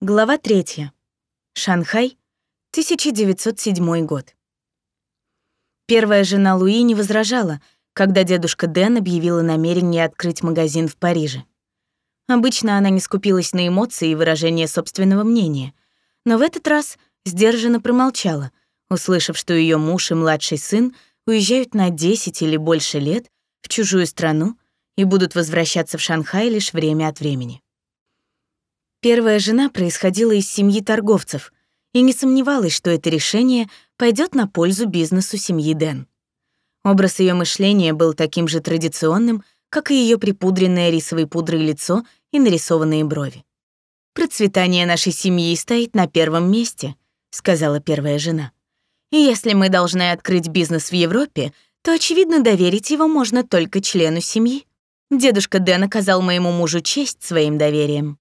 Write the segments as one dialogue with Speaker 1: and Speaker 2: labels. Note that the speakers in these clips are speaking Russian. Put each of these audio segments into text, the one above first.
Speaker 1: Глава 3. Шанхай, 1907 год. Первая жена Луи не возражала, когда дедушка Дэн объявила намерение открыть магазин в Париже. Обычно она не скупилась на эмоции и выражение собственного мнения, но в этот раз сдержанно промолчала, услышав, что ее муж и младший сын уезжают на 10 или больше лет в чужую страну и будут возвращаться в Шанхай лишь время от времени. Первая жена происходила из семьи торговцев и не сомневалась, что это решение пойдет на пользу бизнесу семьи Дэн. Образ ее мышления был таким же традиционным, как и ее припудренное рисовой пудрой лицо и нарисованные брови. «Процветание нашей семьи стоит на первом месте», — сказала первая жена. «И если мы должны открыть бизнес в Европе, то, очевидно, доверить его можно только члену семьи. Дедушка Дэн оказал моему мужу честь своим доверием.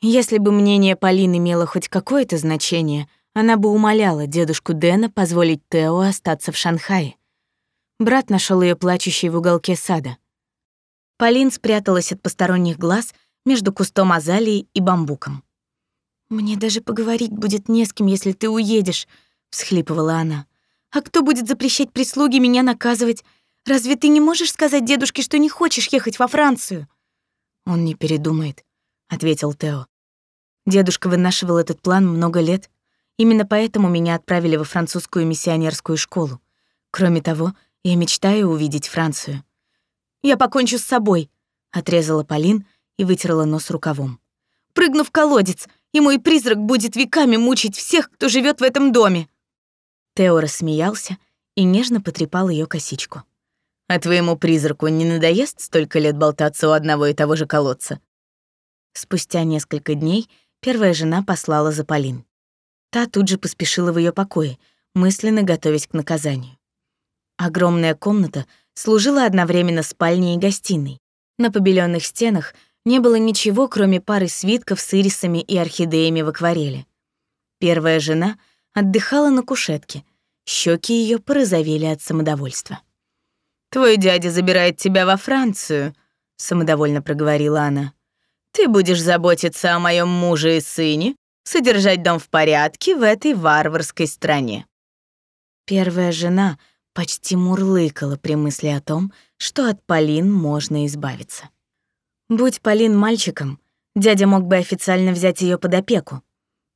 Speaker 1: Если бы мнение Полины имело хоть какое-то значение, она бы умоляла дедушку Дэна позволить Тео остаться в Шанхае. Брат нашел ее плачущей в уголке сада. Полин спряталась от посторонних глаз между кустом азалии и бамбуком. «Мне даже поговорить будет не с кем, если ты уедешь», — всхлипывала она. «А кто будет запрещать прислуге меня наказывать? Разве ты не можешь сказать дедушке, что не хочешь ехать во Францию?» «Он не передумает», — ответил Тео. Дедушка вынашивал этот план много лет. Именно поэтому меня отправили во французскую миссионерскую школу. Кроме того, я мечтаю увидеть Францию. «Я покончу с собой», — отрезала Полин и вытерла нос рукавом. «Прыгну в колодец, и мой призрак будет веками мучить всех, кто живет в этом доме». Тео рассмеялся и нежно потрепал ее косичку. «А твоему призраку не надоест столько лет болтаться у одного и того же колодца?» Спустя несколько дней первая жена послала за Полин. Та тут же поспешила в ее покое, мысленно готовясь к наказанию. Огромная комната служила одновременно спальней и гостиной. На побеленных стенах не было ничего, кроме пары свитков с ирисами и орхидеями в акварели. Первая жена отдыхала на кушетке. Щеки ее порозовели от самодовольства. «Твой дядя забирает тебя во Францию», — самодовольно проговорила она. Ты будешь заботиться о моем муже и сыне, содержать дом в порядке в этой варварской стране». Первая жена почти мурлыкала при мысли о том, что от Полин можно избавиться. Будь Полин мальчиком, дядя мог бы официально взять ее под опеку.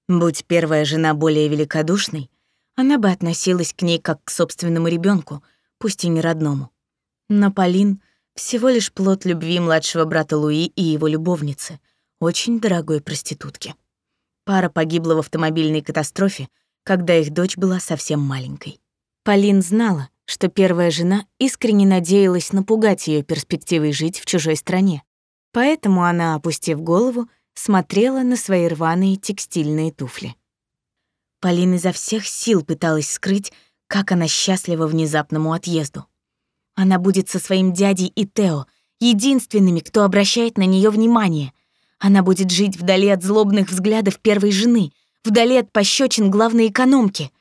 Speaker 1: Будь первая жена более великодушной, она бы относилась к ней как к собственному ребенку, пусть и не родному. Но Полин всего лишь плод любви младшего брата Луи и его любовницы, очень дорогой проститутки. Пара погибла в автомобильной катастрофе, когда их дочь была совсем маленькой. Полин знала, что первая жена искренне надеялась напугать ее перспективой жить в чужой стране. Поэтому она, опустив голову, смотрела на свои рваные текстильные туфли. Полин изо всех сил пыталась скрыть, как она счастлива внезапному отъезду. Она будет со своим дядей и Тео, единственными, кто обращает на нее внимание. Она будет жить вдали от злобных взглядов первой жены, вдали от пощечин главной экономки.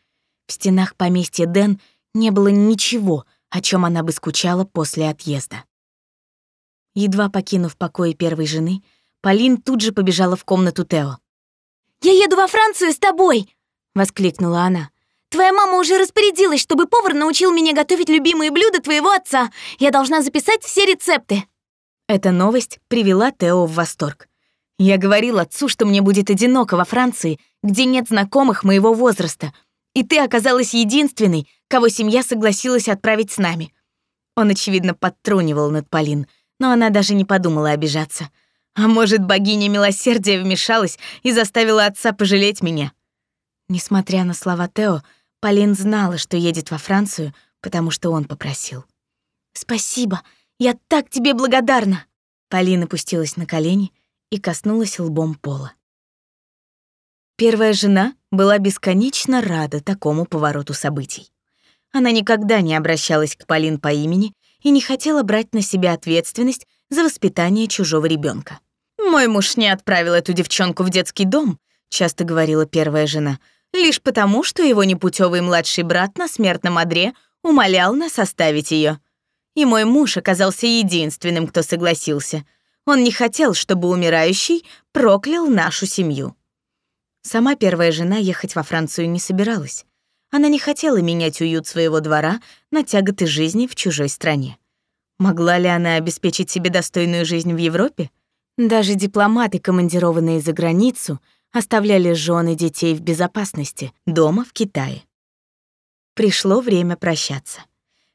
Speaker 1: В стенах поместья Дэн не было ничего, о чем она бы скучала после отъезда. Едва покинув покои первой жены, Полин тут же побежала в комнату Тео. «Я еду во Францию с тобой!» — воскликнула она. Твоя мама уже распорядилась, чтобы повар научил меня готовить любимые блюда твоего отца. Я должна записать все рецепты». Эта новость привела Тео в восторг. Я говорил отцу, что мне будет одиноко во Франции, где нет знакомых моего возраста, и ты оказалась единственной, кого семья согласилась отправить с нами. Он, очевидно, подтрунивал над Полин, но она даже не подумала обижаться. А может, богиня милосердия вмешалась и заставила отца пожалеть меня? Несмотря на слова Тео, Полин знала, что едет во Францию, потому что он попросил. «Спасибо, я так тебе благодарна!» Полина опустилась на колени и коснулась лбом пола. Первая жена была бесконечно рада такому повороту событий. Она никогда не обращалась к Полин по имени и не хотела брать на себя ответственность за воспитание чужого ребенка. «Мой муж не отправил эту девчонку в детский дом», — часто говорила первая жена, лишь потому, что его непутевый младший брат на смертном одре умолял нас оставить ее. И мой муж оказался единственным, кто согласился. Он не хотел, чтобы умирающий проклял нашу семью. Сама первая жена ехать во Францию не собиралась. Она не хотела менять уют своего двора на тяготы жизни в чужой стране. Могла ли она обеспечить себе достойную жизнь в Европе? Даже дипломаты, командированные за границу, оставляли жены детей в безопасности дома в Китае. Пришло время прощаться.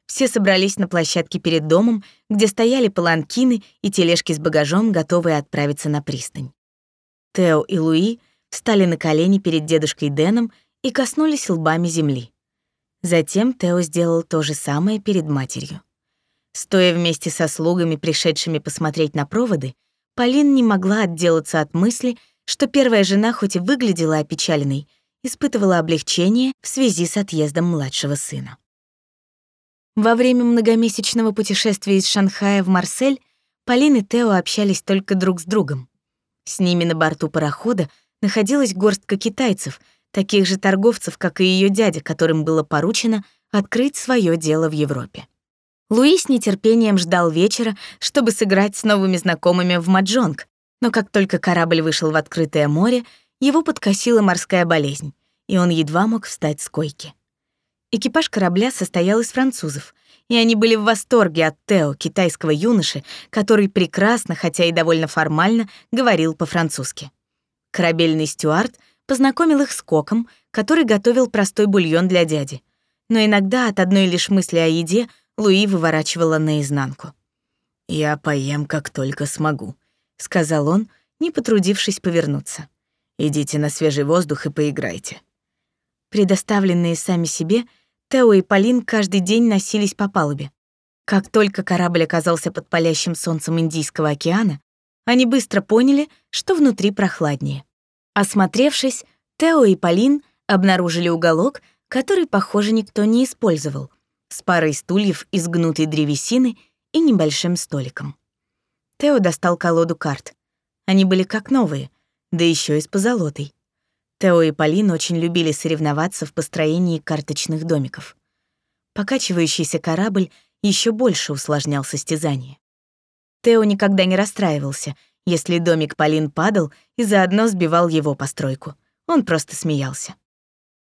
Speaker 1: Все собрались на площадке перед домом, где стояли паланкины и тележки с багажом, готовые отправиться на пристань. Тео и Луи встали на колени перед дедушкой Дэном и коснулись лбами земли. Затем Тео сделал то же самое перед матерью. Стоя вместе со слугами, пришедшими посмотреть на проводы, Полин не могла отделаться от мысли, что первая жена хоть и выглядела опечаленной, испытывала облегчение в связи с отъездом младшего сына. Во время многомесячного путешествия из Шанхая в Марсель Полин и Тео общались только друг с другом. С ними на борту парохода находилась горстка китайцев — таких же торговцев, как и ее дядя, которым было поручено открыть свое дело в Европе. Луи с нетерпением ждал вечера, чтобы сыграть с новыми знакомыми в маджонг, но как только корабль вышел в открытое море, его подкосила морская болезнь, и он едва мог встать с койки. Экипаж корабля состоял из французов, и они были в восторге от Тео, китайского юноши, который прекрасно, хотя и довольно формально, говорил по-французски. Корабельный стюард — познакомил их с Коком, который готовил простой бульон для дяди. Но иногда от одной лишь мысли о еде Луи выворачивала наизнанку. «Я поем, как только смогу», — сказал он, не потрудившись повернуться. «Идите на свежий воздух и поиграйте». Предоставленные сами себе, Тео и Полин каждый день носились по палубе. Как только корабль оказался под палящим солнцем Индийского океана, они быстро поняли, что внутри прохладнее. Осмотревшись, Тео и Полин обнаружили уголок, который, похоже, никто не использовал, с парой стульев из гнутой древесины и небольшим столиком. Тео достал колоду карт. Они были как новые, да еще и с позолотой. Тео и Полин очень любили соревноваться в построении карточных домиков. Покачивающийся корабль еще больше усложнял состязание. Тео никогда не расстраивался — если домик Полин падал и заодно сбивал его постройку. Он просто смеялся.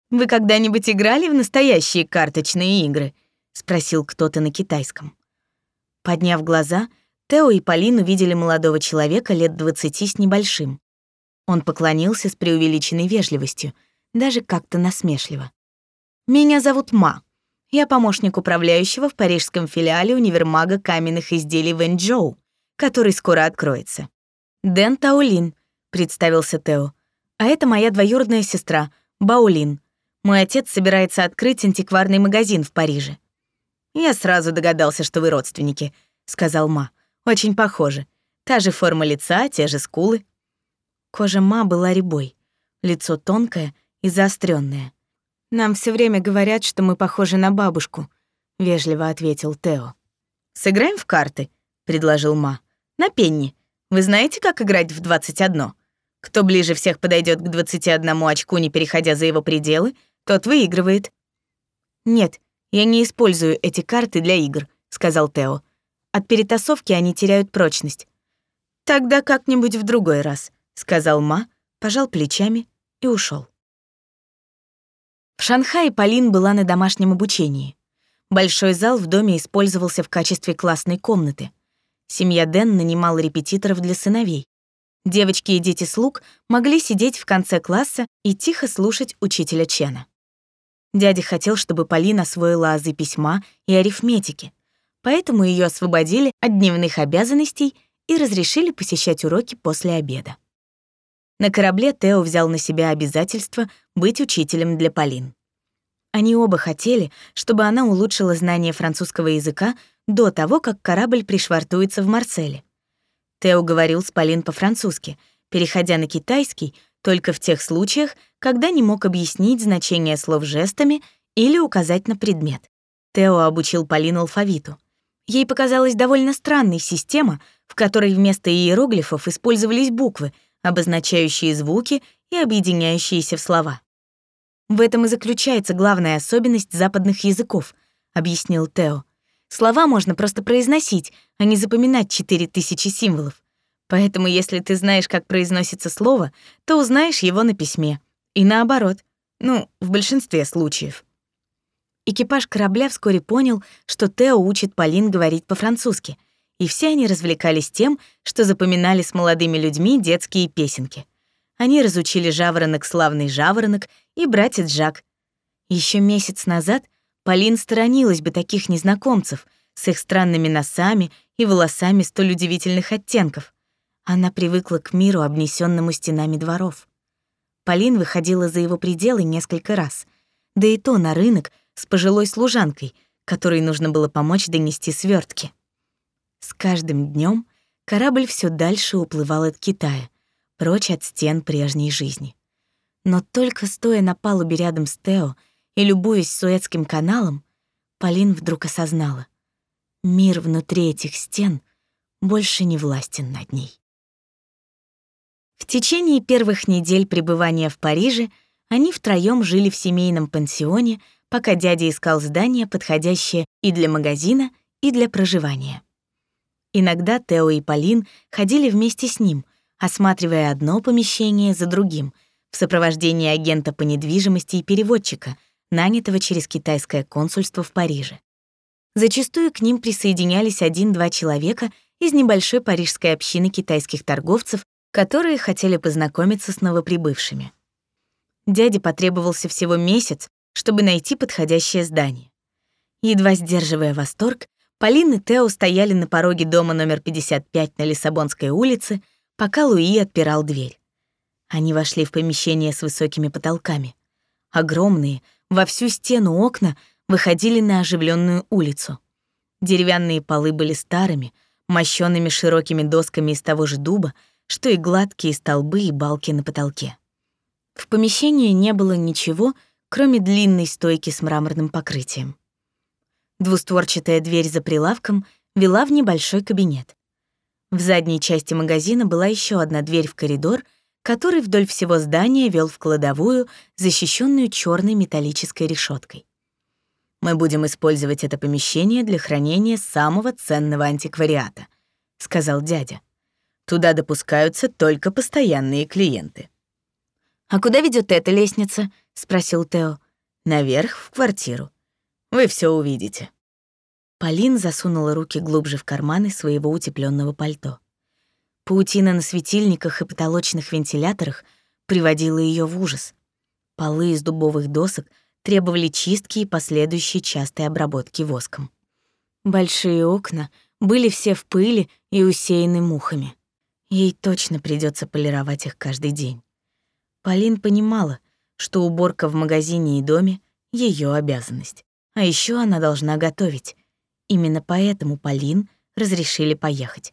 Speaker 1: «Вы когда-нибудь играли в настоящие карточные игры?» — спросил кто-то на китайском. Подняв глаза, Тео и Полин увидели молодого человека лет двадцати с небольшим. Он поклонился с преувеличенной вежливостью, даже как-то насмешливо. «Меня зовут Ма. Я помощник управляющего в парижском филиале универмага каменных изделий Вэньчжоу, который скоро откроется. «Дэн Таулин», — представился Тео. «А это моя двоюродная сестра, Баулин. Мой отец собирается открыть антикварный магазин в Париже». «Я сразу догадался, что вы родственники», — сказал Ма. «Очень похожи. Та же форма лица, те же скулы». Кожа Ма была рябой, лицо тонкое и заостренное. «Нам все время говорят, что мы похожи на бабушку», — вежливо ответил Тео. «Сыграем в карты», — предложил Ма. «На пенни. Вы знаете, как играть в 21? Кто ближе всех подойдет к 21 очку, не переходя за его пределы, тот выигрывает. Нет, я не использую эти карты для игр, сказал Тео. От перетасовки они теряют прочность. Тогда как-нибудь в другой раз, сказал Ма, пожал плечами и ушел. В Шанхае Полин была на домашнем обучении. Большой зал в доме использовался в качестве классной комнаты. Семья Дэн нанимала репетиторов для сыновей. Девочки и дети слуг могли сидеть в конце класса и тихо слушать учителя Чена. Дядя хотел, чтобы Полина освоила азы письма и арифметики, поэтому ее освободили от дневных обязанностей и разрешили посещать уроки после обеда. На корабле Тео взял на себя обязательство быть учителем для Полин. Они оба хотели, чтобы она улучшила знание французского языка до того, как корабль пришвартуется в Марселе. Тео говорил с Полин по-французски, переходя на китайский только в тех случаях, когда не мог объяснить значение слов жестами или указать на предмет. Тео обучил Полин алфавиту. Ей показалась довольно странной система, в которой вместо иероглифов использовались буквы, обозначающие звуки и объединяющиеся в слова. В этом и заключается главная особенность западных языков, объяснил Тео. Слова можно просто произносить, а не запоминать четыре тысячи символов. Поэтому если ты знаешь, как произносится слово, то узнаешь его на письме, И наоборот. Ну, в большинстве случаев. Экипаж корабля вскоре понял, что Тео учит Полин говорить по-французски, и все они развлекались тем, что запоминали с молодыми людьми детские песенки. Они разучили «Жаворонок, славный жаворонок» и «Братец Жак». Еще месяц назад Полин сторонилась бы таких незнакомцев с их странными носами и волосами столь удивительных оттенков. Она привыкла к миру, обнесенному стенами дворов. Полин выходила за его пределы несколько раз, да и то на рынок с пожилой служанкой, которой нужно было помочь донести свертки. С каждым днем корабль все дальше уплывал от Китая, прочь от стен прежней жизни. Но только стоя на палубе рядом с Тео и любуясь Суэцким каналом, Полин вдруг осознала — мир внутри этих стен больше не властен над ней. В течение первых недель пребывания в Париже они втроём жили в семейном пансионе, пока дядя искал здание, подходящее и для магазина, и для проживания. Иногда Тео и Полин ходили вместе с ним, осматривая одно помещение за другим, в сопровождении агента по недвижимости и переводчика, нанятого через китайское консульство в Париже. Зачастую к ним присоединялись один-два человека из небольшой парижской общины китайских торговцев, которые хотели познакомиться с новоприбывшими. Дяде потребовался всего месяц, чтобы найти подходящее здание. Едва сдерживая восторг, Полин и Тео стояли на пороге дома номер 55 на Лиссабонской улице, пока Луи отпирал дверь. Они вошли в помещение с высокими потолками. Огромные, во всю стену окна выходили на оживленную улицу. Деревянные полы были старыми, мощенными широкими досками из того же дуба, что и гладкие столбы и балки на потолке. В помещении не было ничего, кроме длинной стойки с мраморным покрытием. Двустворчатая дверь за прилавком вела в небольшой кабинет. В задней части магазина была еще одна дверь в коридор, который вдоль всего здания вел в кладовую, защищенную черной металлической решеткой. Мы будем использовать это помещение для хранения самого ценного антиквариата, сказал дядя. Туда допускаются только постоянные клиенты. «А куда ведет эта лестница?» — спросил Тео. «Наверх, в квартиру. Вы все увидите». Полин засунула руки глубже в карманы своего утепленного пальто. Паутина на светильниках и потолочных вентиляторах приводила ее в ужас. Полы из дубовых досок требовали чистки и последующей частой обработки воском. Большие окна были все в пыли и усеяны мухами. Ей точно придется полировать их каждый день. Полин понимала, что уборка в магазине и доме — ее обязанность. А еще она должна готовить. Именно поэтому Полин разрешили поехать.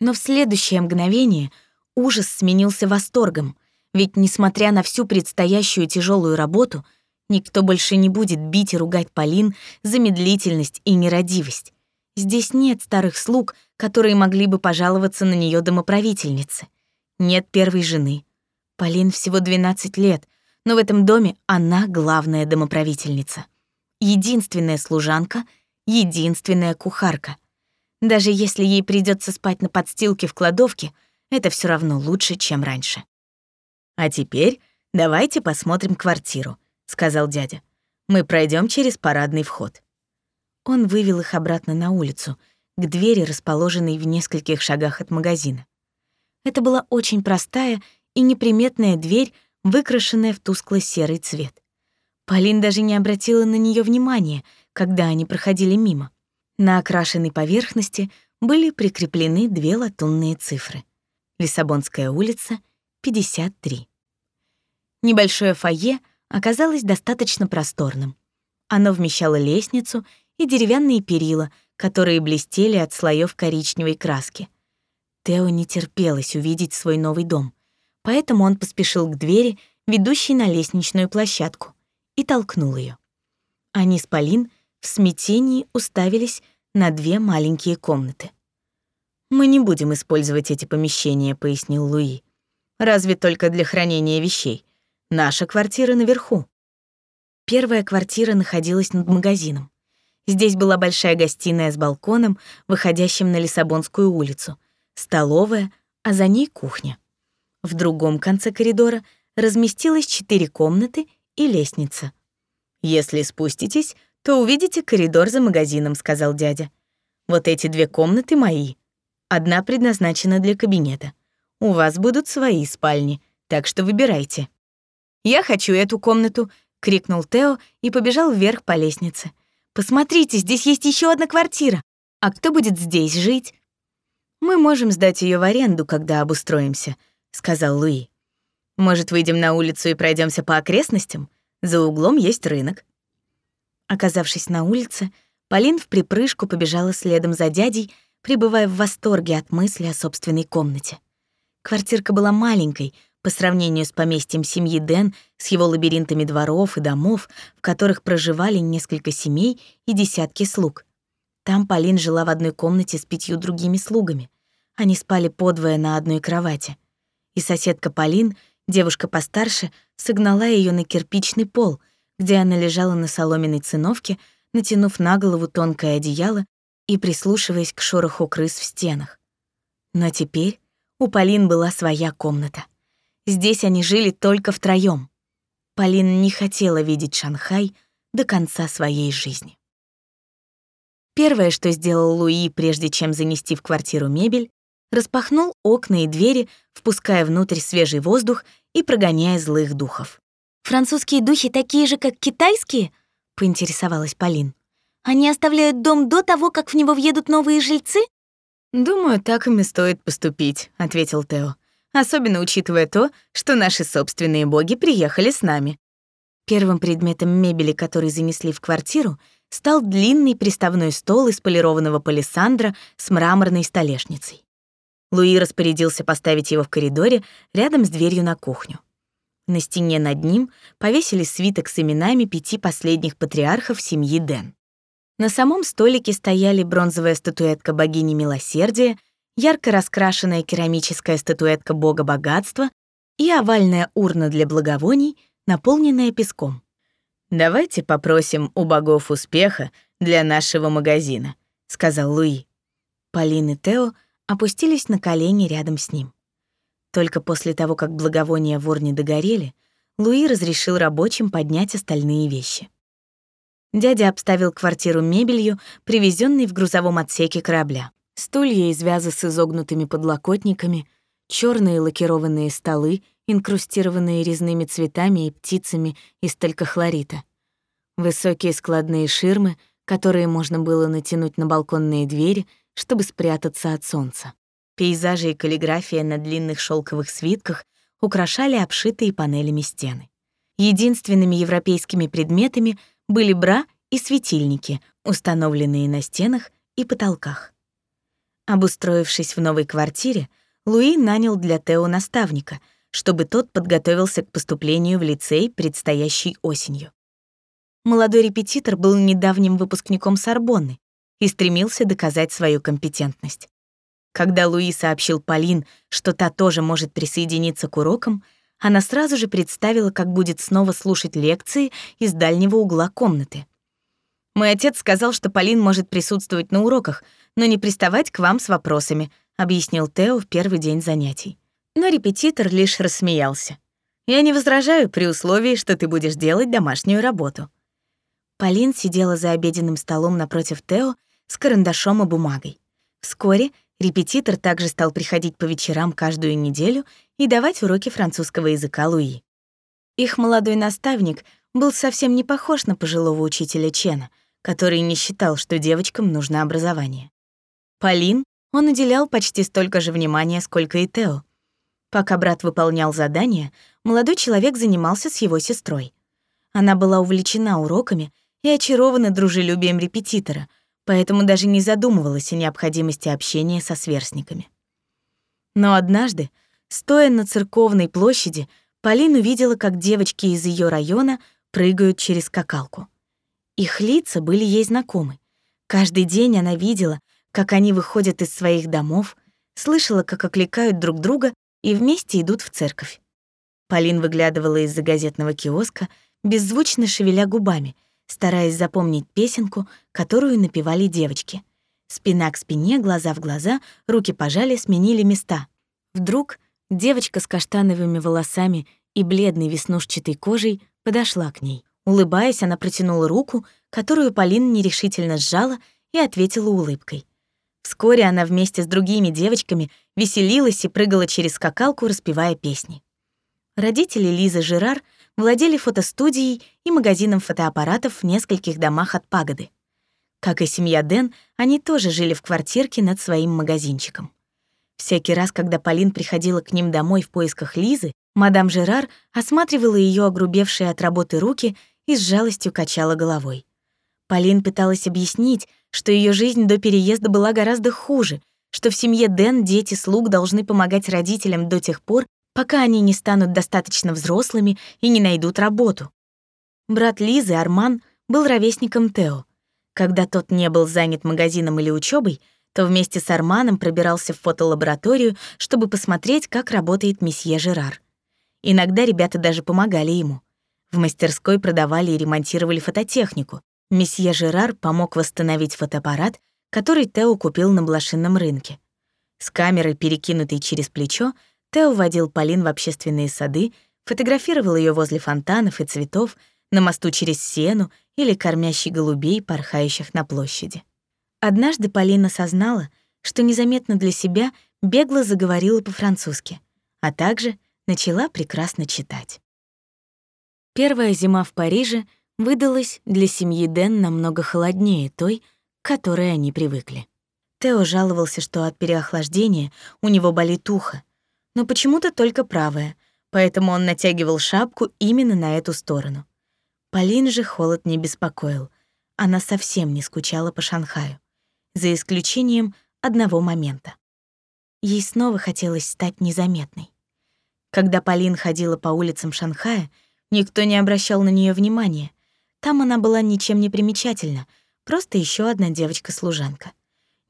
Speaker 1: Но в следующее мгновение ужас сменился восторгом, ведь, несмотря на всю предстоящую тяжелую работу, никто больше не будет бить и ругать Полин за медлительность и нерадивость. Здесь нет старых слуг, которые могли бы пожаловаться на нее домоправительницы. Нет первой жены. Полин всего 12 лет, но в этом доме она главная домоправительница. Единственная служанка, единственная кухарка. Даже если ей придется спать на подстилке в кладовке, это все равно лучше, чем раньше. «А теперь давайте посмотрим квартиру», — сказал дядя. «Мы пройдем через парадный вход». Он вывел их обратно на улицу, к двери, расположенной в нескольких шагах от магазина. Это была очень простая и неприметная дверь, выкрашенная в тускло-серый цвет. Полин даже не обратила на нее внимания, когда они проходили мимо. На окрашенной поверхности были прикреплены две латунные цифры. Лиссабонская улица, 53. Небольшое фойе оказалось достаточно просторным. Оно вмещало лестницу и деревянные перила, которые блестели от слоев коричневой краски. Тео не терпелось увидеть свой новый дом, поэтому он поспешил к двери, ведущей на лестничную площадку, и толкнул ее. Они с Полин в смятении уставились на две маленькие комнаты. «Мы не будем использовать эти помещения», — пояснил Луи. «Разве только для хранения вещей. Наша квартира наверху». Первая квартира находилась над магазином. Здесь была большая гостиная с балконом, выходящим на Лиссабонскую улицу, столовая, а за ней кухня. В другом конце коридора разместилось четыре комнаты и лестница. «Если спуститесь, то увидите коридор за магазином», — сказал дядя. «Вот эти две комнаты мои. Одна предназначена для кабинета. У вас будут свои спальни, так что выбирайте». «Я хочу эту комнату», — крикнул Тео и побежал вверх по лестнице. «Посмотрите, здесь есть еще одна квартира. А кто будет здесь жить?» «Мы можем сдать ее в аренду, когда обустроимся», — сказал Луи. «Может, выйдем на улицу и пройдемся по окрестностям? За углом есть рынок». Оказавшись на улице, Полин в припрыжку побежала следом за дядей, пребывая в восторге от мысли о собственной комнате. Квартирка была маленькой по сравнению с поместьем семьи Дэн с его лабиринтами дворов и домов, в которых проживали несколько семей и десятки слуг. Там Полин жила в одной комнате с пятью другими слугами. Они спали подвое на одной кровати. И соседка Полин, девушка постарше, согнала ее на кирпичный пол, где она лежала на соломенной циновке, натянув на голову тонкое одеяло и прислушиваясь к шороху крыс в стенах. Но теперь у Полин была своя комната. Здесь они жили только втроём. Полин не хотела видеть Шанхай до конца своей жизни. Первое, что сделал Луи, прежде чем занести в квартиру мебель, распахнул окна и двери, впуская внутрь свежий воздух и прогоняя злых духов. «Французские духи такие же, как китайские?» — поинтересовалась Полин. «Они оставляют дом до того, как в него въедут новые жильцы?»
Speaker 2: «Думаю, так им и стоит поступить», — ответил Тео. «Особенно учитывая то, что наши собственные боги приехали с нами».
Speaker 1: Первым предметом мебели, который занесли в квартиру, стал длинный приставной стол из полированного палисандра с мраморной столешницей. Луи распорядился поставить его в коридоре рядом с дверью на кухню. На стене над ним повесили свиток с именами пяти последних патриархов семьи Дэн. На самом столике стояли бронзовая статуэтка богини милосердия, ярко раскрашенная керамическая статуэтка бога богатства и овальная урна для благовоний, наполненная песком.
Speaker 2: «Давайте попросим у богов успеха для нашего магазина», — сказал Луи.
Speaker 1: Полин и Тео опустились на колени рядом с ним. Только после того, как благовония в урне догорели, Луи разрешил рабочим поднять остальные вещи. Дядя обставил квартиру мебелью, привезенной в грузовом отсеке корабля. Стулья из вяза с изогнутыми подлокотниками, черные лакированные столы, инкрустированные резными цветами и птицами из талькохлорита, высокие складные ширмы, которые можно было натянуть на балконные двери — чтобы спрятаться от солнца. Пейзажи и каллиграфия на длинных шелковых свитках украшали обшитые панелями стены. Единственными европейскими предметами были бра и светильники, установленные на стенах и потолках. Обустроившись в новой квартире, Луи нанял для Тео наставника, чтобы тот подготовился к поступлению в лицей предстоящей осенью. Молодой репетитор был недавним выпускником Сорбонны и стремился доказать свою компетентность. Когда Луи сообщил Полин, что та тоже может присоединиться к урокам, она сразу же представила, как будет снова слушать лекции из дальнего угла комнаты. «Мой отец сказал, что Полин может присутствовать на уроках, но не приставать к вам с вопросами», объяснил Тео в первый день занятий. Но репетитор лишь рассмеялся. «Я не возражаю при условии, что ты будешь делать домашнюю работу». Полин сидела за обеденным столом напротив Тео с карандашом и бумагой. Вскоре репетитор также стал приходить по вечерам каждую неделю и давать уроки французского языка Луи. Их молодой наставник был совсем не похож на пожилого учителя Чена, который не считал, что девочкам нужно образование. Полин он уделял почти столько же внимания, сколько и Тео. Пока брат выполнял задания, молодой человек занимался с его сестрой. Она была увлечена уроками и очарована дружелюбием репетитора — поэтому даже не задумывалась о необходимости общения со сверстниками. Но однажды, стоя на церковной площади, Полин увидела, как девочки из ее района прыгают через скакалку. Их лица были ей знакомы. Каждый день она видела, как они выходят из своих домов, слышала, как окликают друг друга и вместе идут в церковь. Полин выглядывала из-за газетного киоска, беззвучно шевеля губами — стараясь запомнить песенку, которую напевали девочки. Спина к спине, глаза в глаза, руки пожали, сменили места. Вдруг девочка с каштановыми волосами и бледной веснушчатой кожей подошла к ней. Улыбаясь, она протянула руку, которую Полина нерешительно сжала и ответила улыбкой. Вскоре она вместе с другими девочками веселилась и прыгала через скакалку, распевая песни. Родители Лизы Жерар владели фотостудией и магазином фотоаппаратов в нескольких домах от пагоды. Как и семья Дэн, они тоже жили в квартирке над своим магазинчиком. Всякий раз, когда Полин приходила к ним домой в поисках Лизы, мадам Жерар осматривала ее огрубевшие от работы руки и с жалостью качала головой. Полин пыталась объяснить, что ее жизнь до переезда была гораздо хуже, что в семье Дэн дети слуг должны помогать родителям до тех пор, пока они не станут достаточно взрослыми и не найдут работу. Брат Лизы, Арман, был ровесником Тео. Когда тот не был занят магазином или учебой, то вместе с Арманом пробирался в фотолабораторию, чтобы посмотреть, как работает месье Жерар. Иногда ребята даже помогали ему. В мастерской продавали и ремонтировали фототехнику, Месье Жерар помог восстановить фотоаппарат, который Тео купил на блошинном рынке. С камерой, перекинутой через плечо, Тео водил Полин в общественные сады, фотографировал ее возле фонтанов и цветов, на мосту через сену или кормящий голубей, порхающих на площади. Однажды Полина осознала, что незаметно для себя бегло заговорила по-французски, а также начала прекрасно читать. Первая зима в Париже — выдалась для семьи Дэн намного холоднее той, к которой они привыкли. Тео жаловался, что от переохлаждения у него болит ухо, но почему-то только правое, поэтому он натягивал шапку именно на эту сторону. Полин же холод не беспокоил, она совсем не скучала по Шанхаю, за исключением одного момента. Ей снова хотелось стать незаметной. Когда Полин ходила по улицам Шанхая, никто не обращал на нее внимания — там она была ничем не примечательна, просто еще одна девочка-служанка.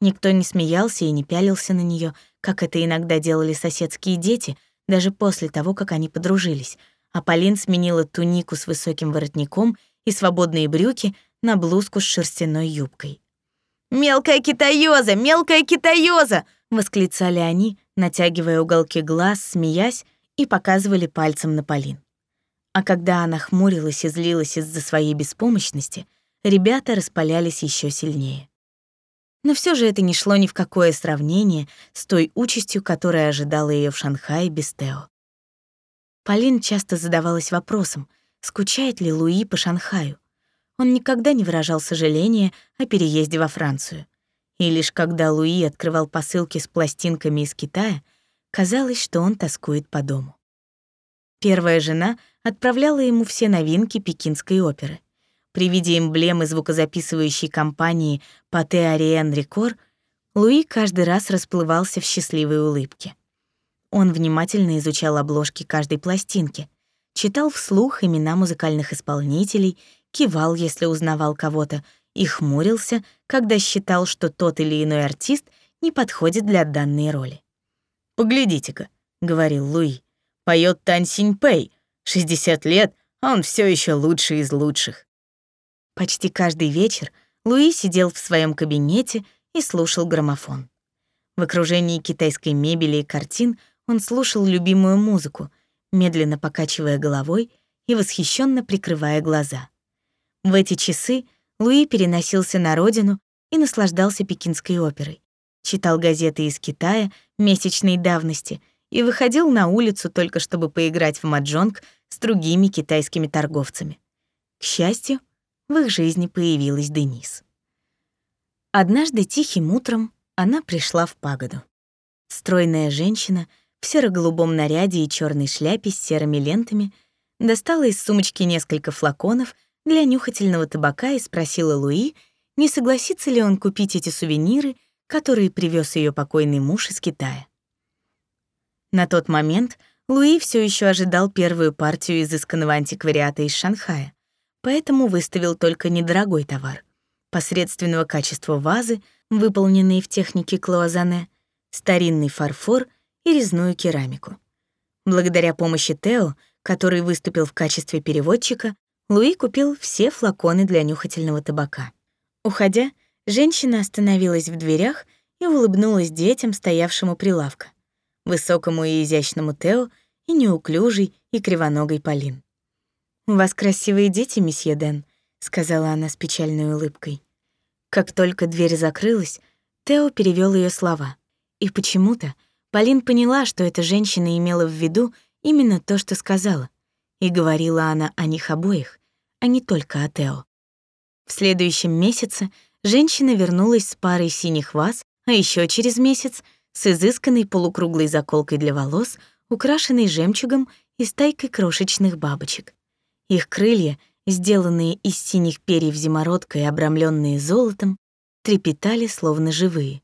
Speaker 1: Никто не смеялся и не пялился на нее, как это иногда делали соседские дети, даже после того, как они подружились, а Полин сменила тунику с высоким воротником и свободные брюки на блузку с шерстяной юбкой. «Мелкая китаёза! Мелкая китаёза!» — восклицали они, натягивая уголки глаз, смеясь, и показывали пальцем на Полин. А когда она хмурилась и злилась из-за своей беспомощности, ребята распалялись еще сильнее. Но все же это не шло ни в какое сравнение с той участью, которая ожидала ее в Шанхае без Тео. Полин часто задавалась вопросом, скучает ли Луи по Шанхаю. Он никогда не выражал сожаления о переезде во Францию. И лишь когда Луи открывал посылки с пластинками из Китая, казалось, что он тоскует по дому. Первая жена отправляла ему все новинки пекинской оперы. При виде эмблемы звукозаписывающей компании Пате Ариен Рекор Луи каждый раз расплывался в счастливой улыбке. Он внимательно изучал обложки каждой пластинки, читал вслух имена музыкальных исполнителей, кивал, если узнавал кого-то, и хмурился, когда считал, что тот или иной артист не подходит для данной роли. «Поглядите-ка», — говорил Луи, Поет Тань Синьпэй. 60 лет, а он все еще лучший из лучших. Почти каждый вечер Луи сидел в своем кабинете и слушал граммофон. В окружении китайской мебели и картин он слушал любимую музыку, медленно покачивая головой и восхищенно прикрывая глаза. В эти часы Луи переносился на родину и наслаждался пекинской оперой. Читал газеты из Китая месячной давности — и выходил на улицу только чтобы поиграть в маджонг с другими китайскими торговцами. К счастью, в их жизни появилась Денис. Однажды тихим утром она пришла в пагоду. Стройная женщина в серо-голубом наряде и черной шляпе с серыми лентами достала из сумочки несколько флаконов для нюхательного табака и спросила Луи, не согласится ли он купить эти сувениры, которые привез ее покойный муж из Китая. На тот момент Луи все еще ожидал первую партию изысканного антиквариата из Шанхая, поэтому выставил только недорогой товар. Посредственного качества вазы, выполненные в технике клоазане, старинный фарфор и резную керамику. Благодаря помощи Тео, который выступил в качестве переводчика, Луи купил все флаконы для нюхательного табака. Уходя, женщина остановилась в дверях и улыбнулась детям, стоявшим у прилавка высокому и изящному Тео и неуклюжей, и кривоногой Полин. «У вас красивые дети, месье Дэн», — сказала она с печальной улыбкой. Как только дверь закрылась, Тео перевел ее слова. И почему-то Полин поняла, что эта женщина имела в виду именно то, что сказала. И говорила она о них обоих, а не только о Тео. В следующем месяце женщина вернулась с парой синих ваз, а еще через месяц с изысканной полукруглой заколкой для волос, украшенной жемчугом и стайкой крошечных бабочек. Их крылья, сделанные из синих перьев зимородка и обрамленные золотом, трепетали словно живые.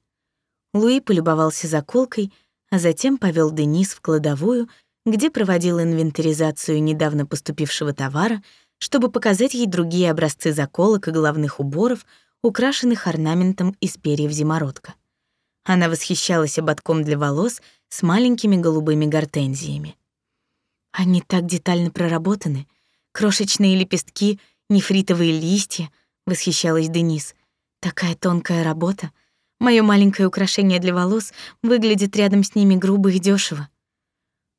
Speaker 1: Луи полюбовался заколкой, а затем повел Денис в кладовую, где проводил инвентаризацию недавно поступившего товара, чтобы показать ей другие образцы заколок и головных уборов, украшенных орнаментом из перьев зимородка. Она восхищалась ободком для волос с маленькими голубыми гортензиями. Они так детально проработаны. Крошечные лепестки, нефритовые листья, восхищалась Денис. Такая тонкая работа. Моё маленькое украшение для волос выглядит рядом с ними грубо и дёшево.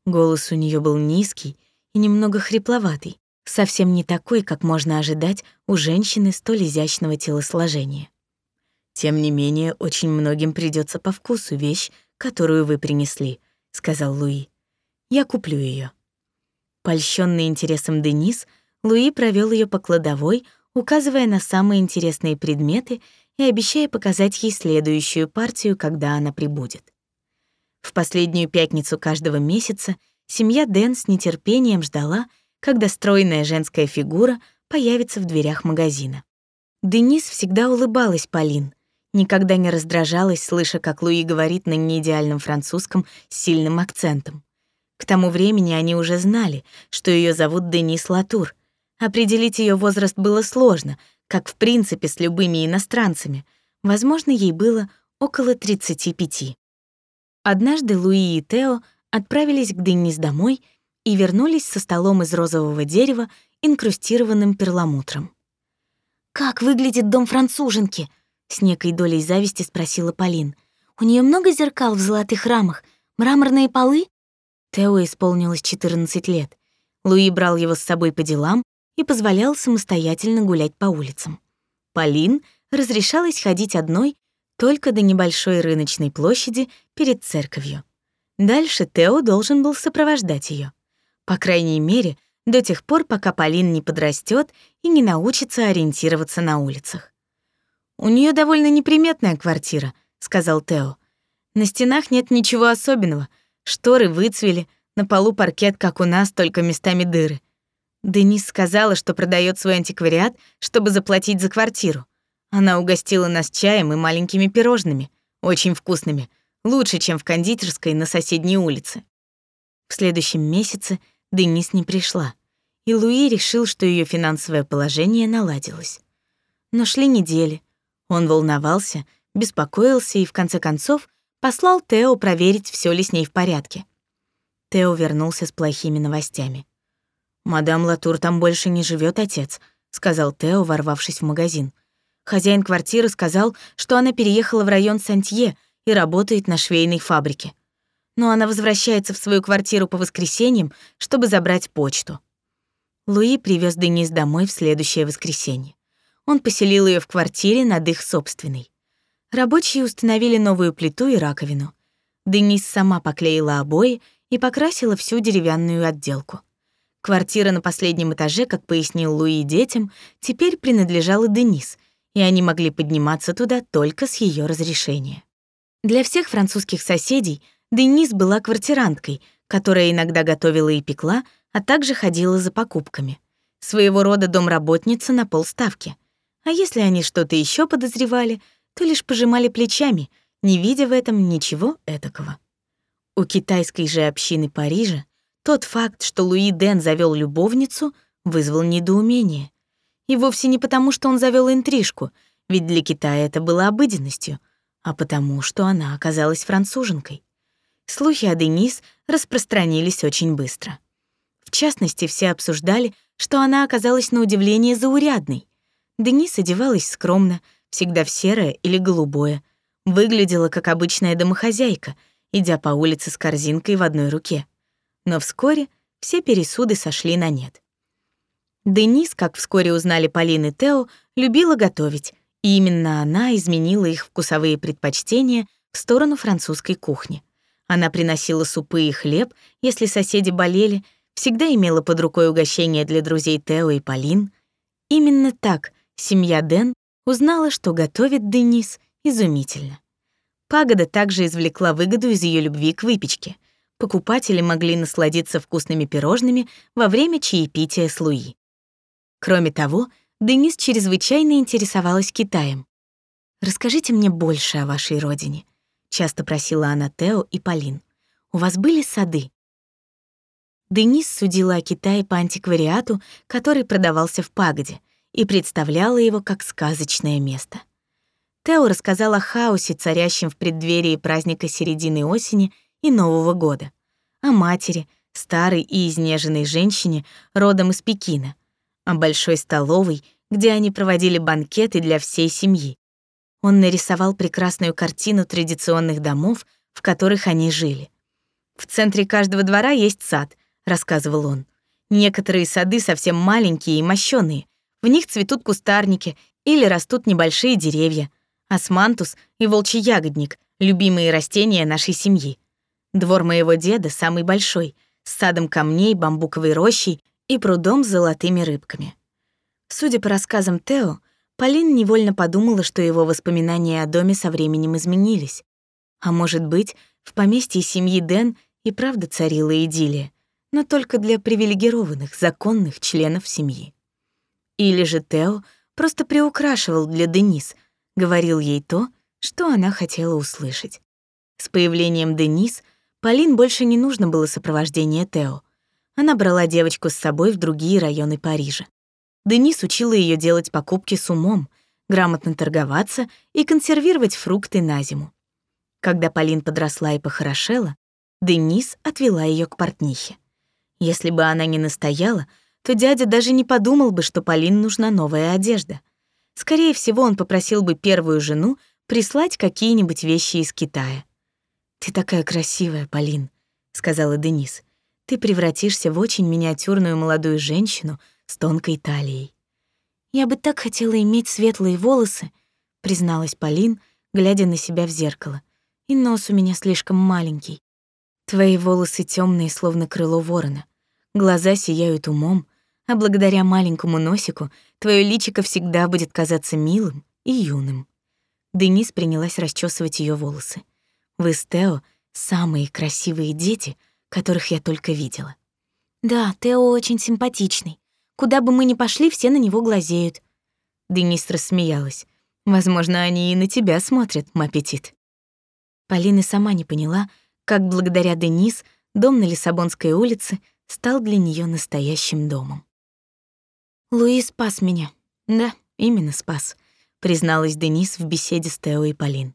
Speaker 1: Голос у неё был низкий и немного хрипловатый, совсем не такой, как можно ожидать у женщины столь изящного телосложения. Тем не менее, очень многим придётся по вкусу вещь, которую вы принесли, сказал Луи. Я куплю её. Польщённый интересом Денис, Луи провёл её по кладовой, указывая на самые интересные предметы и обещая показать ей следующую партию, когда она прибудет. В последнюю пятницу каждого месяца семья Дэн с нетерпением ждала, когда стройная женская фигура появится в дверях магазина. Денис всегда улыбалась Полин, никогда не раздражалась, слыша, как Луи говорит на неидеальном французском с сильным акцентом. К тому времени они уже знали, что ее зовут Денис Латур, Определить ее возраст было сложно, как в принципе с любыми иностранцами. Возможно, ей было около 35. Однажды Луи и Тео отправились к Денис домой и вернулись со столом из розового дерева, инкрустированным перламутром. «Как выглядит дом француженки?» — с некой долей зависти спросила Полин. «У нее много зеркал в золотых рамах? Мраморные полы?» Тео исполнилось 14 лет. Луи брал его с собой по делам, и позволял самостоятельно гулять по улицам. Полин разрешалось ходить одной только до небольшой рыночной площади перед церковью. Дальше Тео должен был сопровождать ее. По крайней мере, до тех пор, пока Полин не подрастет и не научится ориентироваться на улицах. «У нее довольно неприметная квартира», — сказал Тео. «На стенах нет ничего особенного. Шторы выцвели, на полу паркет, как у нас, только местами дыры. Денис сказала, что продает свой антиквариат, чтобы заплатить за квартиру. Она угостила нас чаем и маленькими пирожными, очень вкусными, лучше, чем в кондитерской на соседней улице. В следующем месяце Денис не пришла, и Луи решил, что ее финансовое положение наладилось. Но шли недели. Он волновался, беспокоился и, в конце концов, послал Тео проверить, все ли с ней в порядке. Тео вернулся с плохими новостями. «Мадам Латур там больше не живет, отец», — сказал Тео, ворвавшись в магазин. Хозяин квартиры сказал, что она переехала в район Сантье и работает на швейной фабрике. Но она возвращается в свою квартиру по воскресеньям, чтобы забрать почту. Луи привез Денис домой в следующее воскресенье. Он поселил ее в квартире над их собственной. Рабочие установили новую плиту и раковину. Денис сама поклеила обои и покрасила всю деревянную отделку. Квартира на последнем этаже, как пояснил Луи детям, теперь принадлежала Денис, и они могли подниматься туда только с ее разрешения. Для всех французских соседей Денис была квартиранткой, которая иногда готовила и пекла, а также ходила за покупками. Своего рода домработница на полставки. А если они что-то еще подозревали, то лишь пожимали плечами, не видя в этом ничего этакого. У китайской же общины Парижа тот факт, что Луи Дэн завел любовницу, вызвал недоумение. И вовсе не потому, что он завел интрижку, ведь для Китая это было обыденностью, а потому, что она оказалась француженкой. Слухи о Денис распространились очень быстро. В частности, все обсуждали, что она оказалась на удивление заурядной. Денис одевалась скромно, всегда в серое или голубое, выглядела как обычная домохозяйка, идя по улице с корзинкой в одной руке. Но вскоре все пересуды сошли на нет. Денис, как вскоре узнали Полин и Тео, любила готовить, и именно она изменила их вкусовые предпочтения в сторону французской кухни. Она приносила супы и хлеб, если соседи болели, всегда имела под рукой угощения для друзей Тео и Полин. Именно так семья Ден узнала, что готовит Денис изумительно. Пагода также извлекла выгоду из ее любви к выпечке. Покупатели могли насладиться вкусными пирожными во время чаепития с Луи. Кроме того, Денис чрезвычайно интересовалась Китаем. «Расскажите мне больше о вашей родине», — часто просила она Тео и Полин. «У вас были сады?» Денис судила о Китае по антиквариату, который продавался в Пагоде, и представляла его как сказочное место. Тео рассказал о хаосе, царящем в преддверии праздника середины осени и Нового года, о матери, старой и изнеженной женщине, родом из Пекина, о большой столовой, где они проводили банкеты для всей семьи. Он нарисовал прекрасную картину традиционных домов, в которых они жили. «В центре каждого двора есть сад», — рассказывал он. «Некоторые сады совсем маленькие и мощёные. В них цветут кустарники или растут небольшие деревья. Османтус и волчий ягодник — любимые растения нашей семьи. Двор моего деда самый большой, с садом камней, бамбуковой рощей и прудом с золотыми рыбками. Судя по рассказам Тео, Полин невольно подумала, что его воспоминания о доме со временем изменились. А может быть, в поместье семьи Дэн и правда царила идиллия, но только для привилегированных, законных членов семьи. Или же Тео просто приукрашивал для Денис, говорил ей то, что она хотела услышать. С появлением Денис Полин больше не нужно было сопровождение Тео. Она брала девочку с собой в другие районы Парижа. Денис учила ее делать покупки с умом, грамотно торговаться и консервировать фрукты на зиму. Когда Полин подросла и похорошела, Денис отвела ее к портнихе. Если бы она не настояла, то дядя даже не подумал бы, что Полин нужна новая одежда. Скорее всего, он попросил бы первую жену прислать какие-нибудь вещи из Китая. «Ты такая красивая, Полин», — сказала Денис ты превратишься в очень миниатюрную молодую женщину с тонкой талией. Я бы так хотела иметь светлые волосы, призналась Полин, глядя на себя в зеркало. И нос у меня слишком маленький. Твои волосы темные, словно крыло ворона. Глаза сияют умом, а благодаря маленькому носику твое личико всегда будет казаться милым и юным. Денис принялась расчесывать ее волосы. Вы с Тео самые красивые дети — которых я только видела. Да, Тео очень симпатичный. Куда бы мы ни пошли, все на него глазеют. Денис рассмеялась. Возможно, они и на тебя смотрят, аппетит. Полина сама не поняла, как благодаря Денис дом на Лиссабонской улице стал для нее настоящим домом. Луи спас меня. Да, именно спас, призналась Денис в беседе с Тео и Полин.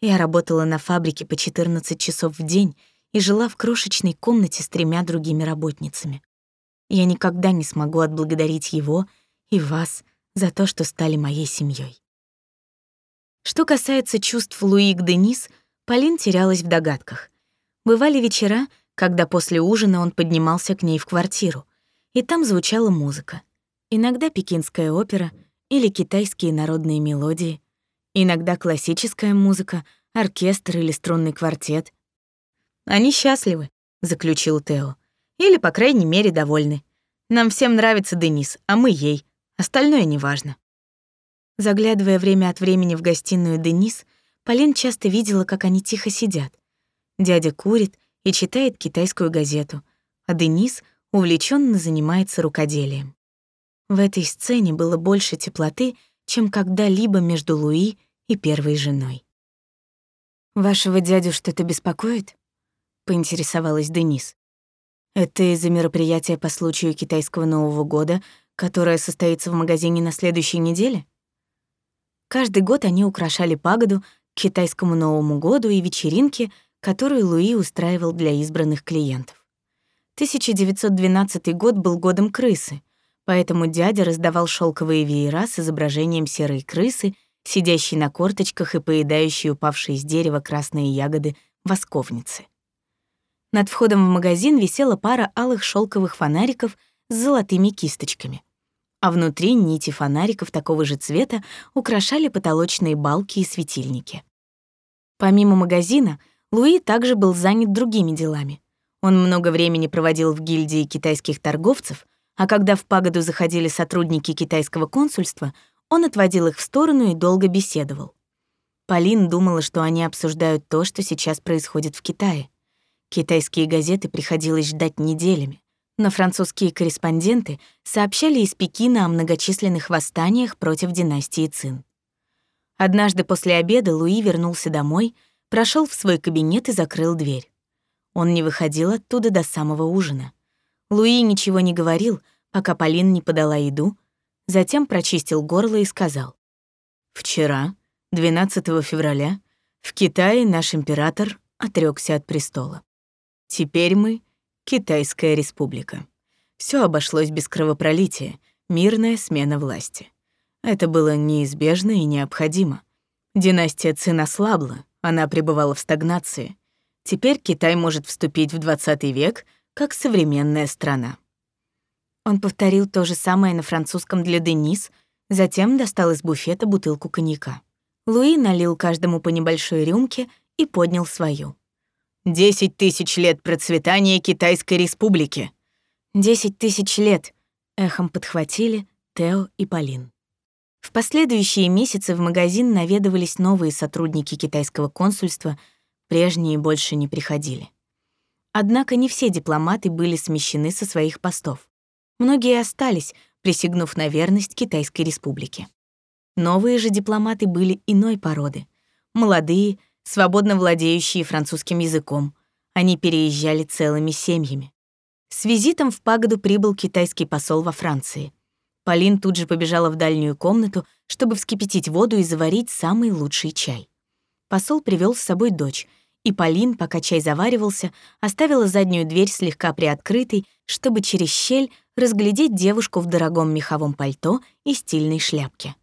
Speaker 1: Я работала на фабрике по 14 часов в день и жила в крошечной комнате с тремя другими работницами. Я никогда не смогу отблагодарить его и вас за то, что стали моей семьей. Что касается чувств Луи к Денис, Полин терялась в догадках. Бывали вечера, когда после ужина он поднимался к ней в квартиру, и там звучала музыка. Иногда пекинская опера или китайские народные мелодии, иногда классическая музыка, оркестр или струнный квартет, они счастливы, заключил Тео. Или, по крайней мере, довольны. Нам всем нравится Денис, а мы ей. Остальное неважно. Заглядывая время от времени в гостиную Денис, Полин часто видела, как они тихо сидят. Дядя курит и читает китайскую газету, а Денис увлеченно занимается рукоделием. В этой сцене было больше теплоты, чем когда-либо между Луи и первой женой. «Вашего дядю что-то беспокоит?» поинтересовалась Денис. Это из-за мероприятия по случаю китайского Нового года, которое состоится в магазине на следующей неделе? Каждый год они украшали пагоду к китайскому Новому году и вечеринки, которую Луи устраивал для избранных клиентов. 1912 год был годом крысы, поэтому дядя раздавал шелковые веера с изображением серой крысы, сидящей на корточках и поедающей упавшие с дерева красные ягоды восковницы. Над входом в магазин висела пара алых шелковых фонариков с золотыми кисточками. А внутри нити фонариков такого же цвета украшали потолочные балки и светильники. Помимо магазина, Луи также был занят другими делами. Он много времени проводил в гильдии китайских торговцев, а когда в пагоду заходили сотрудники китайского консульства, он отводил их в сторону и долго беседовал. Полин думала, что они обсуждают то, что сейчас происходит в Китае. Китайские газеты приходилось ждать неделями, но французские корреспонденты сообщали из Пекина о многочисленных восстаниях против династии Цин. Однажды после обеда Луи вернулся домой, прошел в свой кабинет и закрыл дверь. Он не выходил оттуда до самого ужина. Луи ничего не говорил, пока Полин не подала еду, затем прочистил горло и сказал. «Вчера, 12 февраля, в Китае наш император отрёкся от престола. Теперь мы — Китайская республика. Все обошлось без кровопролития, мирная смена власти. Это было неизбежно и необходимо. Династия Цин ослабла, она пребывала в стагнации. Теперь Китай может вступить в 20 век как современная страна. Он повторил то же самое на французском для Денис, затем достал из буфета бутылку коньяка. Луи налил каждому по небольшой рюмке и поднял свою. «Десять тысяч лет процветания Китайской республики!» «Десять тысяч лет!» — эхом подхватили Тео и Полин. В последующие месяцы в магазин наведывались новые сотрудники китайского консульства, прежние больше не приходили. Однако не все дипломаты были смещены со своих постов. Многие остались, присягнув на верность Китайской республике. Новые же дипломаты были иной породы. Молодые, свободно владеющие французским языком. Они переезжали целыми семьями. С визитом в пагоду прибыл китайский посол во Франции. Полин тут же побежала в дальнюю комнату, чтобы вскипятить воду и заварить самый лучший чай. Посол привел с собой дочь — и Полин, пока чай заваривался, оставила заднюю дверь слегка приоткрытой, чтобы через щель разглядеть девушку в дорогом меховом пальто и стильной шляпке.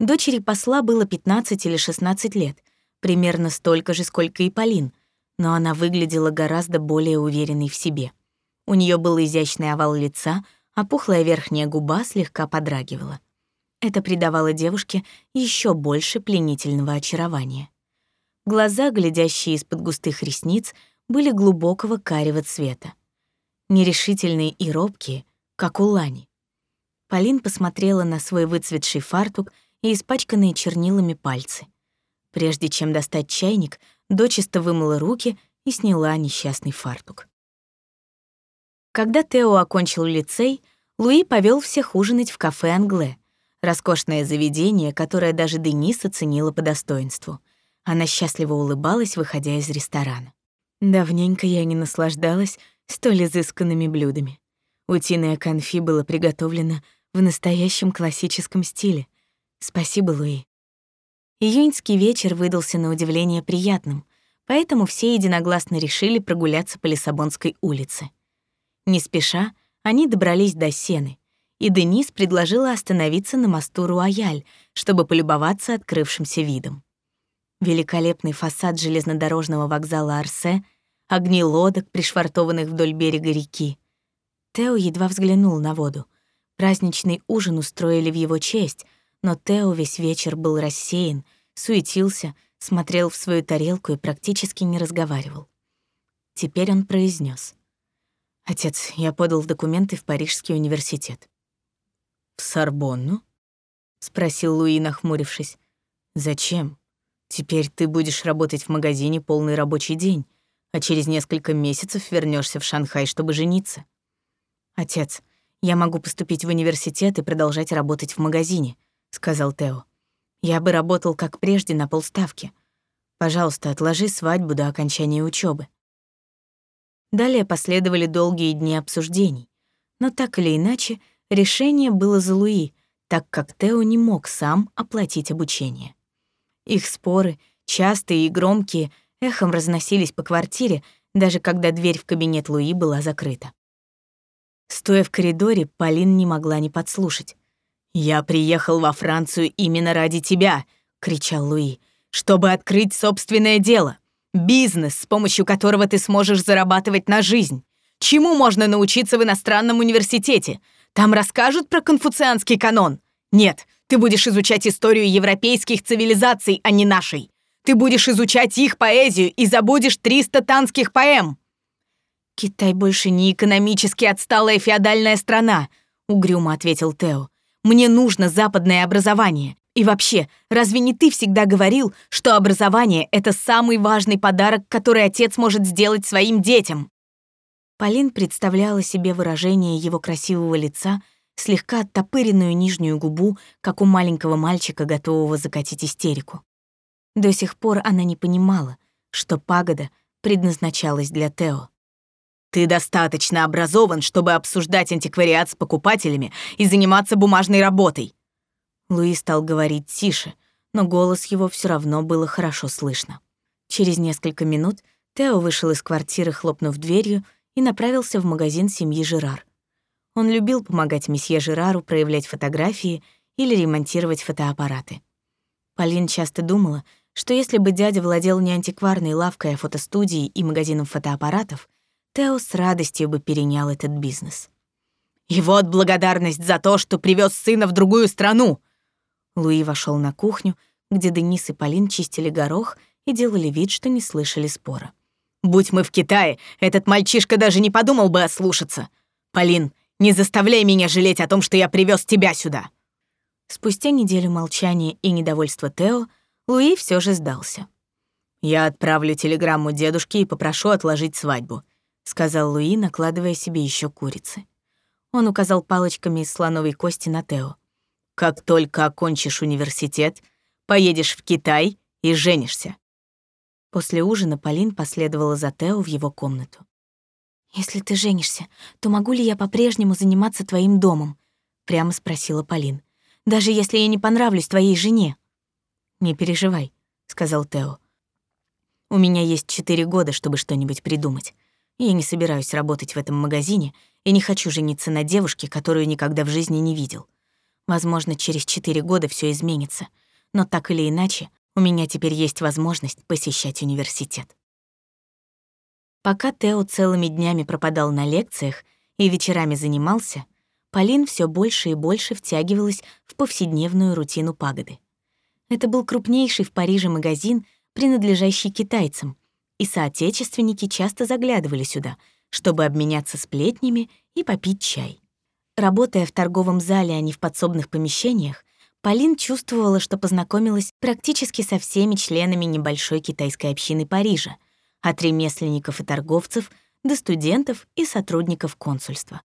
Speaker 1: Дочери посла было 15 или 16 лет, примерно столько же, сколько и Полин, но она выглядела гораздо более уверенной в себе. У нее был изящный овал лица, а пухлая верхняя губа слегка подрагивала. Это придавало девушке еще больше пленительного очарования. Глаза, глядящие из-под густых ресниц, были глубокого карего цвета. Нерешительные и робкие, как у Лани. Полин посмотрела на свой выцветший фартук и испачканные чернилами пальцы. Прежде чем достать чайник, дочисто вымыла руки и сняла несчастный фартук. Когда Тео окончил лицей, Луи повел всех ужинать в кафе «Англе», роскошное заведение, которое даже Денис оценила по достоинству — она счастливо улыбалась, выходя из ресторана. Давненько я не наслаждалась столь изысканными блюдами. Утиное конфи было приготовлено в настоящем классическом стиле. Спасибо, Луи. Июньский вечер выдался на удивление приятным, поэтому все единогласно решили прогуляться по Лиссабонской улице. Не спеша, они добрались до Сены, и Денис предложила остановиться на мосту Руаяль, чтобы полюбоваться открывшимся видом великолепный фасад железнодорожного вокзала Арсе, огни лодок, пришвартованных вдоль берега реки. Тео едва взглянул на воду. Праздничный ужин устроили в его честь, но Тео весь вечер был рассеян, суетился, смотрел в свою тарелку и практически не разговаривал. Теперь он произнес: «Отец, я подал документы в Парижский университет». «В Сорбонну?» — спросил Луи, нахмурившись. «Зачем?» Теперь ты будешь работать в магазине полный рабочий день, а через несколько месяцев вернешься в Шанхай, чтобы жениться. Отец, я могу поступить в университет и продолжать работать в магазине, сказал Тео. Я бы работал как прежде на полставки. Пожалуйста, отложи свадьбу до окончания учебы. Далее последовали долгие дни обсуждений, но так или иначе решение было за Луи, так как Тео не мог сам оплатить обучение. Их споры, частые и громкие, эхом разносились по квартире, даже когда дверь в кабинет Луи была закрыта. Стоя в коридоре, Полин не могла не подслушать. «Я приехал во Францию именно ради тебя!» — кричал Луи. «Чтобы открыть собственное дело!
Speaker 2: Бизнес, с помощью которого ты сможешь зарабатывать на жизнь. Чему можно научиться в иностранном университете? Там расскажут про конфуцианский канон? Нет, ты будешь изучать историю европейских цивилизаций, а не нашей. Ты будешь изучать их поэзию и забудешь 300 танских поэм.
Speaker 1: Китай больше не экономически отсталая феодальная страна, угрюмо ответил Тео. Мне нужно западное образование. И вообще, разве не ты всегда говорил, что образование — это самый важный подарок, который отец может сделать своим детям? Полин представляла себе выражение его красивого лица, слегка оттопыренную нижнюю губу, как у маленького мальчика, готового закатить истерику. До сих пор она не понимала, что пагода предназначалась для Тео.
Speaker 2: «Ты достаточно образован, чтобы обсуждать антиквариат с покупателями и заниматься бумажной работой».
Speaker 1: Луи стал говорить тише, но голос его все равно было хорошо слышно. Через несколько минут Тео вышел из квартиры, хлопнув дверью, и направился в магазин семьи Жерар. Он любил помогать месье Жерару проявлять фотографии или ремонтировать фотоаппараты. Полин часто думала, что если бы дядя владел не антикварной лавкой, а фотостудией и магазином фотоаппаратов, Тео с радостью бы перенял этот бизнес.
Speaker 2: «И вот благодарность за то, что привез сына в другую страну!»
Speaker 1: Луи вошел на кухню, где Денис и Полин чистили горох и делали вид, что не слышали спора.
Speaker 2: «Будь мы в Китае, этот мальчишка даже не подумал бы ослушаться. Полин, не заставляй меня жалеть о том, что я привез тебя сюда!»
Speaker 1: Спустя неделю молчания и недовольства Тео, Луи все же сдался.
Speaker 2: «Я отправлю телеграмму дедушке и попрошу отложить свадьбу», сказал Луи, накладывая себе еще курицы.
Speaker 1: Он указал палочками из слоновой кости на Тео.
Speaker 2: «Как только окончишь университет, поедешь в Китай и женишься».
Speaker 1: После ужина Полин последовала за Тео в его комнату. «Если ты женишься, то могу ли я по-прежнему заниматься твоим домом?» — прямо спросила Полин. «Даже если я не понравлюсь твоей жене». «Не переживай», — сказал Тео. «У меня есть четыре года, чтобы что-нибудь придумать. Я не собираюсь работать в этом магазине и не хочу жениться на девушке, которую никогда в жизни не видел. Возможно, через четыре года все изменится, но так или иначе, у меня теперь есть возможность посещать университет». Пока Тео целыми днями пропадал на лекциях и вечерами занимался, Полин все больше и больше втягивалась в повседневную рутину пагоды. Это был крупнейший в Париже магазин, принадлежащий китайцам, и соотечественники часто заглядывали сюда, чтобы обменяться сплетнями и попить чай. Работая в торговом зале, а не в подсобных помещениях, Полин чувствовала, что познакомилась практически со всеми членами небольшой китайской общины Парижа, от ремесленников и торговцев до студентов и сотрудников консульства.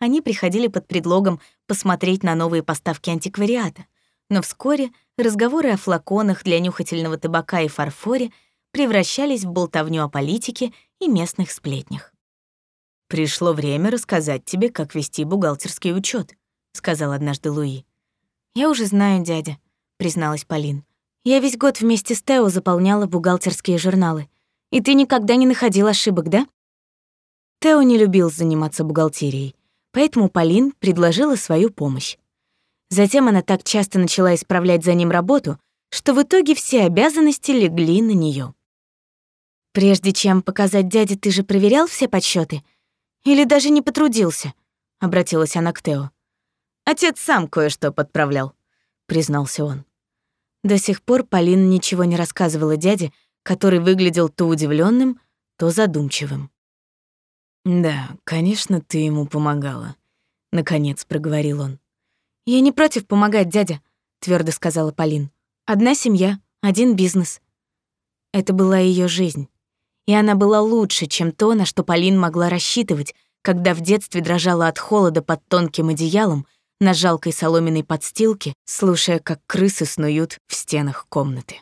Speaker 1: Они приходили под предлогом посмотреть на новые поставки антиквариата — но вскоре разговоры о флаконах для нюхательного табака и фарфоре превращались в болтовню о политике и местных сплетнях.
Speaker 2: «Пришло время рассказать тебе, как вести бухгалтерский учет, сказал однажды Луи.
Speaker 1: «Я уже знаю, дядя», — призналась Полин. «Я весь год вместе с Тео заполняла бухгалтерские журналы. И ты никогда не находил ошибок, да?» Тео не любил заниматься бухгалтерией, поэтому Полин предложила свою помощь. Затем она так часто начала исправлять за ним работу, что в итоге все обязанности легли на нее. «Прежде чем показать дяде, ты же проверял все подсчеты? Или даже не потрудился?» — обратилась она к Тео.
Speaker 2: «Отец сам кое-что подправлял», — признался он.
Speaker 1: До сих пор Полина ничего не рассказывала дяде, который выглядел то удивленным, то задумчивым.
Speaker 2: «Да, конечно, ты ему помогала», — наконец проговорил он.
Speaker 1: «Я не против помогать, дядя», — твердо сказала Полин. «Одна семья, один бизнес». Это была ее жизнь. И она была лучше, чем то, на что Полин могла рассчитывать, когда в детстве дрожала от холода под тонким одеялом на жалкой соломенной подстилке, слушая, как крысы снуют в стенах комнаты.